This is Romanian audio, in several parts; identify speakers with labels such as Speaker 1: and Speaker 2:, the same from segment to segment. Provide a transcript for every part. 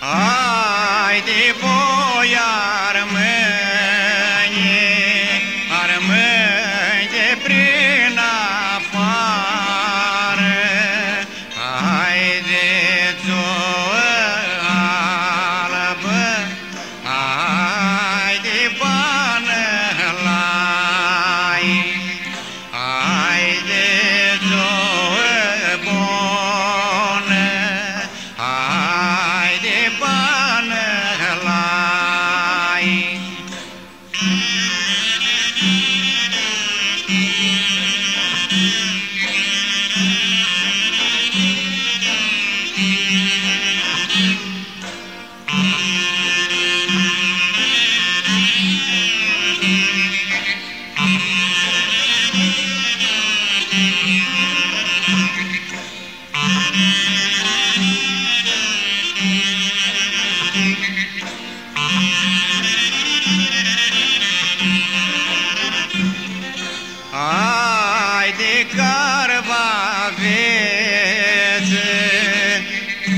Speaker 1: Haydi boy armeni, armeni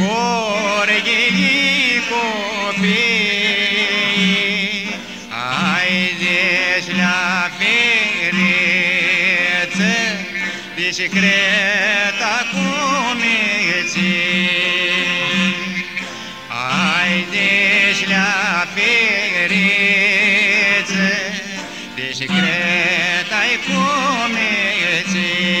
Speaker 1: Corghii copii Haideți la fereță Bicicleta cu meții Haideți la fereță Bicicleta-i cu meții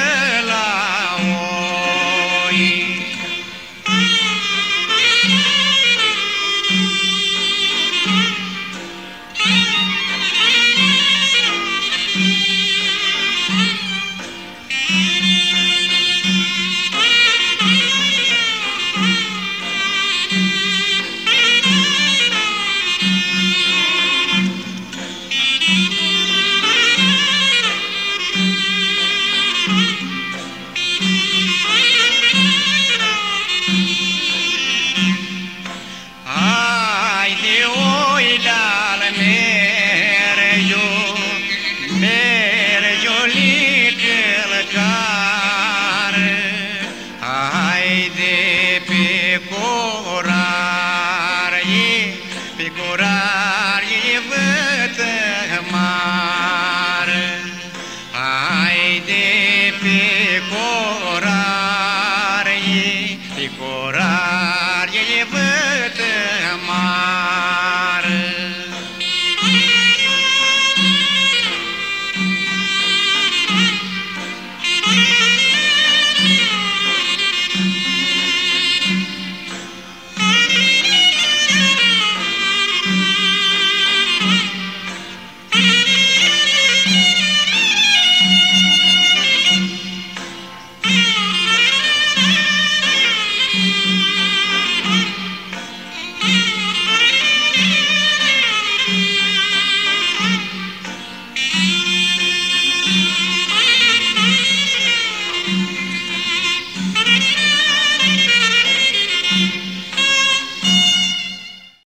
Speaker 1: llorar.